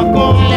Paco.